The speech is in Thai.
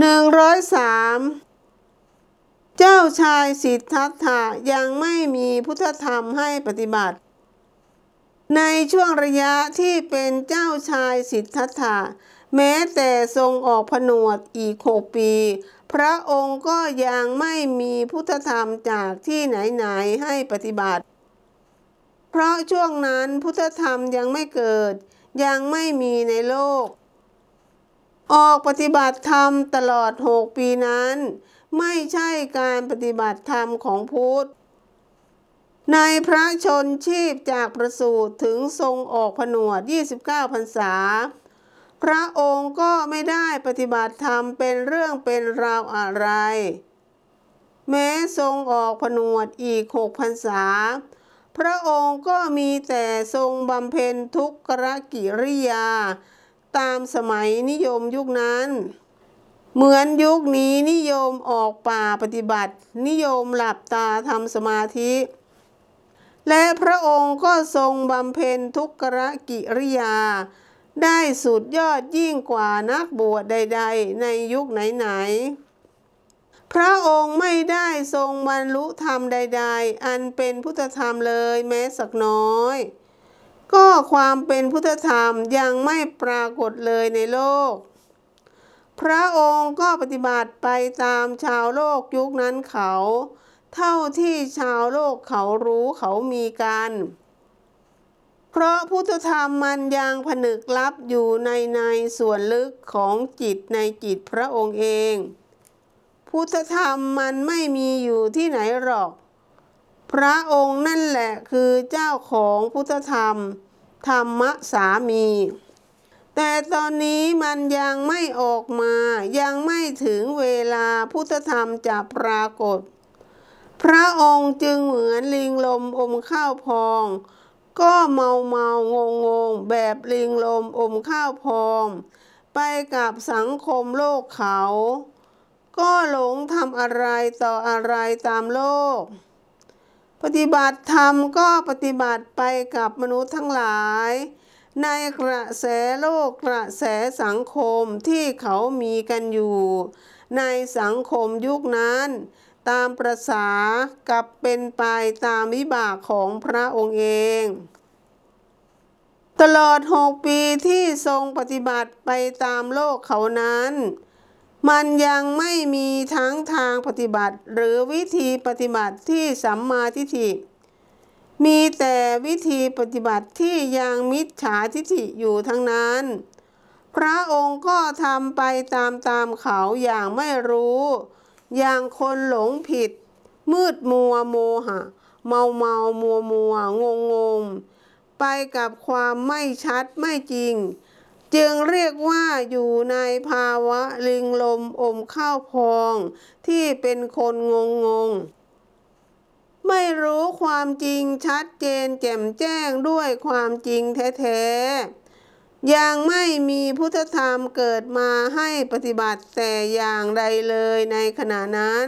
หนึ่งร้อยสามเจ้าชายสิทธัตถะยังไม่มีพุทธธรรมให้ปฏิบัติ ในช่วงระยะที่เป็นเจ้าชายสิทธัตถะแม้แต่ทรงออกผนวดอีกหกปี พระองค์ก็ยังไม่มีพุทธธรรมจากที่ไหนๆให้ปฏิบัติ เพราะช่วงนั้นพุทธธรรมยังไม่เกิดยังไม่มีในโลก ออกปฏิบัติธรรมตลอดหกปีนั้น ไม่ใช่การปฏิบัติธรรมของพุทธในพระชนชีพจากประสูติถึงทรงออกผนวด 29พรรษา พระองค์ก็ไม่ได้ปฏิบัติธรรมเป็นเรื่องเป็นราวอะไร แม้ทรงออกผนวดอีกหกพรรษา พระองค์ก็มีแต่ทรงบำเพ็ญทุกขกิริยา ตามสมัยนิยมยุคนั้น เหมือนยุคนี้นิยมออกป่าปฏิบัติ นิยมหลับตาทำสมาธิ และพระองค์ก็ทรงบำเพ็ญทุกขกิริยา ได้สุดยอดยิ่งกว่านักบวชใด ๆ ในยุคไหนๆพระองค์ไม่ได้ทรงบรรลุธรรมใด ๆ อันเป็นพุทธธรรมเลยแม้สักน้อย ก็ความเป็นพุทธธรรมยังไม่ปรากฏเลยในโลก พระองค์ก็ปฏิบัติไปตามชาวโลกยุคนั้นเขา เท่าที่ชาวโลกเขารู้เขามีกัน เพราะพุทธธรรมมันยังผนึกลับอยู่ในในส่วนลึกของจิตในจิตพระองค์เอง พุทธธรรมมันไม่มีอยู่ที่ไหนหรอก พระองค์นั่นแหละคือเจ้าของพุทธธรรม ธรรมสามี แต่ตอนนี้มันยังไม่ออกมายังไม่ถึงเวลาพุทธธรรมจะปรากฏ พระองค์จึงเหมือนลิงลมอมข้าวพอง ก็เมาเมางงงๆแบบลิงลมอมข้าวพอง ไปกับสังคมโลกเขา ก็หลงทำอะไรต่ออะไรตามโลก ปฏิบัติธรรมก็ปฏิบัติไปกับมนุษย์ทั้งหลาย ในกระแสโลกกระแสสังคมที่เขามีกันอยู่ ในสังคมยุคนั้น ตามประษากับเป็นไปตามวิบากของพระองค์เอง ตลอดหกปีที่ทรงปฏิบัติไปตามโลกเขานั้น มันยังไม่มีทั้งทางปฏิบัติ หรือวิธีปฏิบัติที่สัมมาทิฏฐิ มีแต่วิธีปฏิบัติที่ยังมิจฉาทิฏฐิอยู่ทั้งนั้น พระองค์ก็ทำไปตามตามเขาอย่างไม่รู้ อย่างคนหลงผิด มืดมัวโมหะ เมาเมามัวมัวงงงงไปกับความไม่ชัดไม่จริง จึงเรียกว่าอยู่ในภาวะลิงลมอมข้าวพอง ที่เป็นคนงงงงไม่รู้ความจริงชัดเจนแจ่มแจ้งด้วยความจริงแท้ๆ ยังไม่มีพุทธธรรมเกิดมาให้ปฏิบัติแต่อย่างใดเลยในขณะนั้น